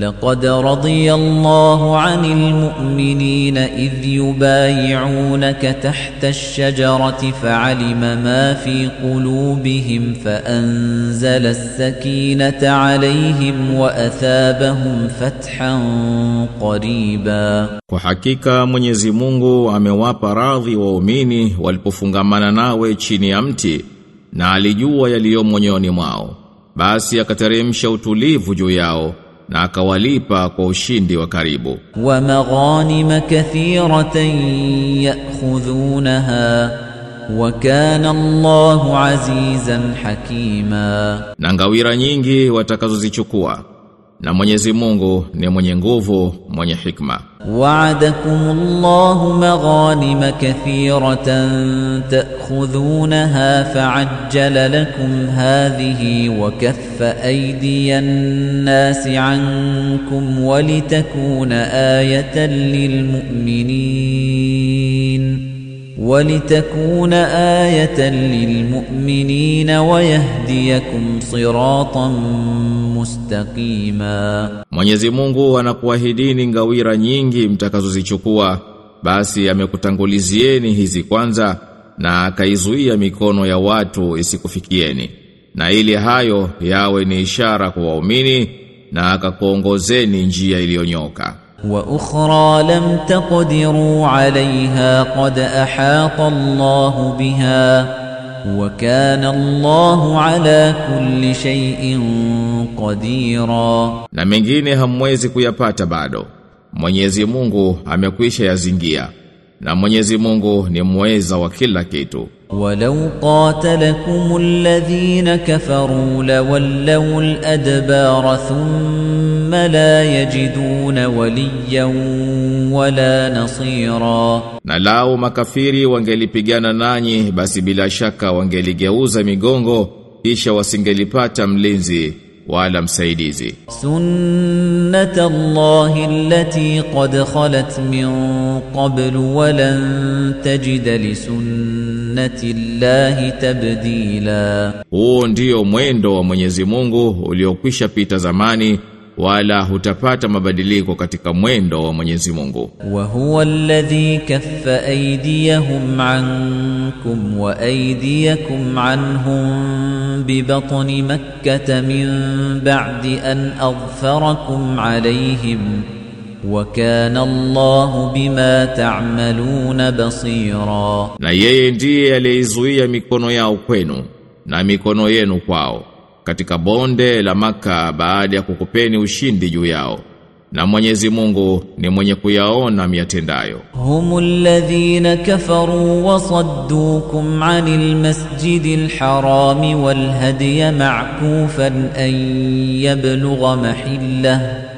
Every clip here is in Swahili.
لقد رضي الله عن المؤمنين إذ يبايعونك تحت الشجرة فعلم ما في قلوبهم فأنزل السكينة عليهم وأثابهم فتحا قريبا. وحقيقة من يزمونغو أموابا راضي وأميني والبفنغمان ناوي چيني أمتي نالي جوا يليوم ونيوني ماو باسي أكترمش أو تليف جو ياو na akawalipa kwa ushindi wa karibu. Wa maghanim kathiratan ya'khudhunaha wa kana Allahu azizan hakima, na ngawira nyingi watakazozichukua Na Mwenyezi Mungu ni mwenye nguvu, mwenye hikma. وعدكم الله مغانم كثيرة تأخذونها فعجل لكم هذه وكف أيدي الناس عنكم ولتكون آية للمؤمنين ولتكون آية للمؤمنين ويهديكم صراطا مستقيما Mwenyezi Mungu anakuahidini ngawira nyingi mtakazozichukua basi amekutangulizieni hizi kwanza na akaizuia mikono ya watu isikufikieni na ili hayo yawe ni ishara kwa waumini na akakuongozeni njia iliyonyoka وأخرى لم تقدروا عليها قد أحاط الله بها وكان الله على كل شيء قديرا na mengine hamwezi kuyapata bado Mwenyezi Mungu amekwisha yazingia na Mwenyezi Mungu ni mweza wa kila kitu ولو قاتلكم الذين كفروا لولوا الأدبار ثم لا يجدون وليا ولا نصيرا. نلاو مكافيري وانجلي بيجانا ناني بس بلا شك وانجلي جاوزا ميغونغو إيشا وسنجلي باتم لينزي ولا مسيديزي سنة الله التي قد خلت من قبل ولن تجد لسنة لسنة الله تبديلا Huo ndio mwendo wa Mwenyezi Mungu uliokwisha pita zamani wala hutapata mabadiliko katika mwendo wa Mwenyezi Mungu. وهو الذي كف أيديهم عنكم وأيديكم عنهم ببطن مكة من بعد أن أظفركم عليهم Wakana Allahu bima ta'maluna basira, na yeye ndiye aliyeizuia mikono yao kwenu na mikono yenu kwao katika bonde la maka baada ya kukupeni ushindi juu yao. Na Mwenyezi Mungu ni mwenye kuyaona miatendayo. Humul ladhina kafaru wa saddukum anil masjidil haram wal hadiy ma'kufan an yablugha mahillahu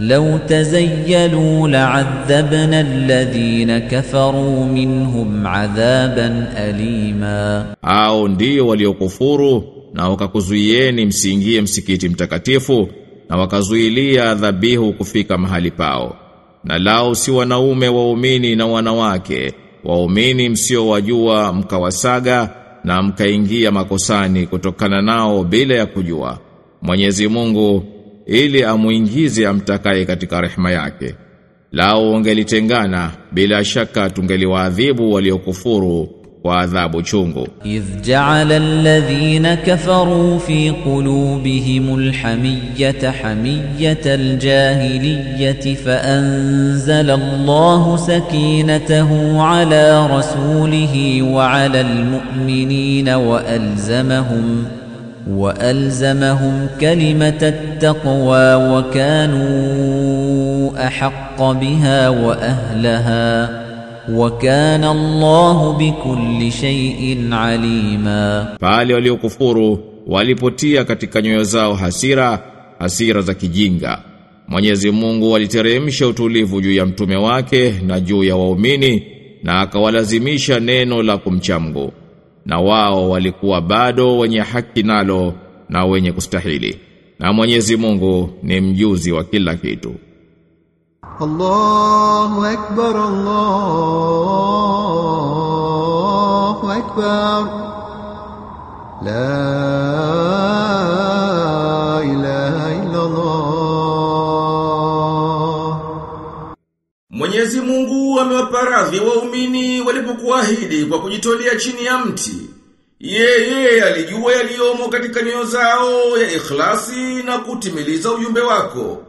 لو تزيلوا لعذبنا الذين كفروا منهم عذابا أليما Hao ndio waliokufuru na wakakuzuieni msiingie msikiti mtakatifu na wakazuilia dhabihu kufika mahali pao. Na lao si wanaume waumini na wanawake, waumini msiowajua mkawasaga na mkaingia makosani kutokana nao bila ya kujua. Mwenyezi Mungu ili amuingize amtakaye katika rehema yake. Lao wangelitengana bila shaka tungeliwaadhibu waliokufuru kwa adhabu chungu. إذ جعل الذين كفروا في قلوبهم الحمية حمية الجاهلية فأنزل الله سكينته على رسوله وعلى المؤمنين وألزمهم وألزمهم كلمة التقوى وكانوا أحق بها وأهلها وكان الله بكل شيء عليما Pale waliokufuru walipotia katika nyoyo zao hasira, hasira za kijinga. Mwenyezi Mungu aliteremsha utulivu juu ya mtume wake na juu ya waumini na akawalazimisha neno la kumcha Mungu na wao walikuwa bado wenye haki nalo na wenye kustahili. Na Mwenyezi Mungu ni mjuzi wa kila kitu. Allahu akbar Allahu akbar. La Mwenyezi amewapa radhi waumini walipokuahidi kwa kujitolea chini ya mti. Yeye alijua yaliyomo katika nyoyo zao ya ikhlasi na kutimiliza ujumbe wako.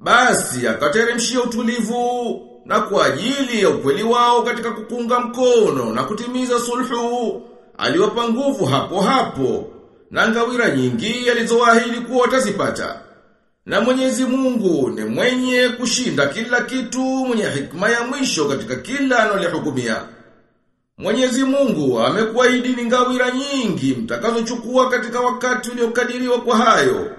Basi akateremshia utulivu na kwa ajili ya ukweli wao katika kukunga mkono na kutimiza sulhu aliwapa nguvu hapo hapo na ngawira nyingi alizoahidi kuwa watazipata. Na Mwenyezi Mungu ni mwenye kushinda kila kitu, mwenye hikma ya mwisho katika kila anolihukumia. Mwenyezi Mungu amekuahidi ni ngawira nyingi mtakazochukua katika wakati uliokadiriwa kwa hayo.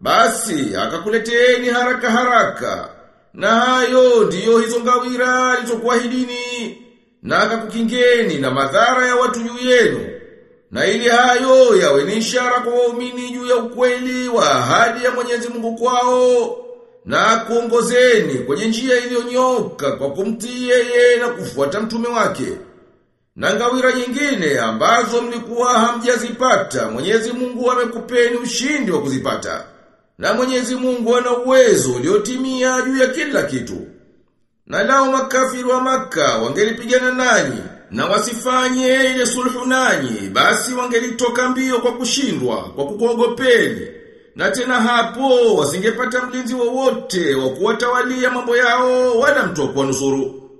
Basi akakuleteeni haraka haraka. Na hayo ndiyo hizo ngawira alizokuahidini na akakukingeni na madhara ya watu juu yenu. Na ili hayo yawe ni ishara kwa waumini juu ya ukweli wa ahadi ya Mwenyezi Mungu kwao na kuongozeni kwenye njia iliyonyoka kwa kumtii yeye na kufuata mtume wake. Na ngawira nyingine ambazo mlikuwa hamjazipata, Mwenyezi Mungu amekupeni ushindi wa kuzipata. Na Mwenyezi Mungu ana uwezo uliotimia juu ya kila kitu. Na lao makafiri wa maka wangelipigana nanyi na wasifanye ile sulhu nanyi, basi wangelitoka mbio kwa kushindwa, kwa kukuogopeni. Na tena hapo wasingepata mlinzi wowote wa kuwatawalia mambo yao wala mtu wa kuwanusuru.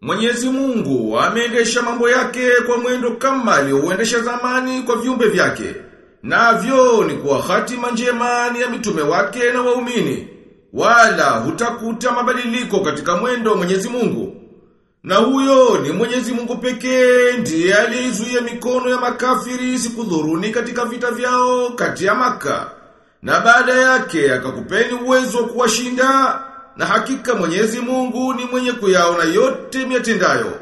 Mwenyezi Mungu ameendesha mambo yake kwa mwendo kama aliyouendesha zamani kwa viumbe vyake. Navyo ni kwa hatima njema ya mitume wake na waumini. Wala hutakuta mabadiliko katika mwendo Mwenyezi Mungu. Na huyo ni Mwenyezi Mungu pekee ndiye alizuia mikono ya makafiri sikudhuruni katika vita vyao kati ya maka. Na baada yake akakupeni uwezo wa kuwashinda na hakika Mwenyezi Mungu ni mwenye kuyaona yote miatendayo.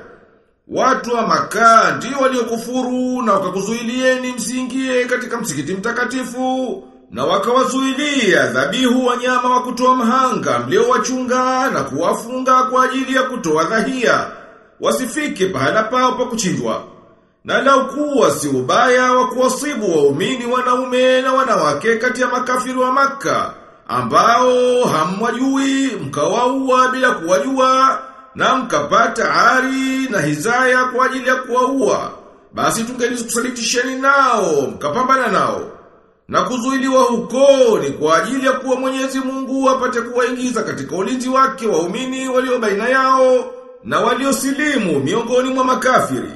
Watu wa maka ndio waliokufuru na wakakuzuilieni msingie katika msikiti mtakatifu na wakawazuilia dhabihu wanyama wa kutoa mhanga mliowachunga na kuwafunga kwa ajili ya kutoa dhahia wasifike pahala pao pa kuchinjwa. Na lau kuwa si ubaya wa kuwasibu waumini wanaume na wanawake kati ya makafiri wa Makka ambao hamwajui mkawaua bila kuwajua na mkapata ari na hizaya kwa ajili ya kuwaua basi tungelikusalitisheni nao mkapambana nao na kuzuiliwa huko ni kwa ajili ya kuwa Mwenyezi Mungu apate kuwaingiza katika ulinzi wake waumini walio baina yao na waliosilimu miongoni mwa makafiri.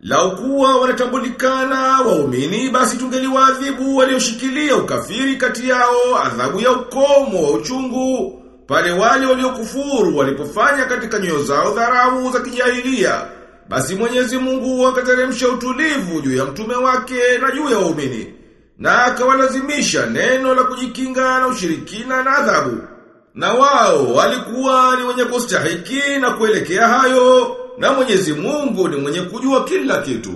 Lau kuwa wanatambulikana waumini basi tungeliwaadhibu walioshikilia ukafiri kati yao adhabu ya ukomo wa uchungu pale wale waliokufuru walipofanya katika nyoyo zao dharau za kijahilia basi Mwenyezi Mungu akateremsha utulivu juu ya mtume wake na juu ya waumini na akawalazimisha neno la kujikinga na ushirikina na adhabu. Na wao walikuwa ni wenye kustahiki na kuelekea hayo na Mwenyezi Mungu ni mwenye kujua kila kitu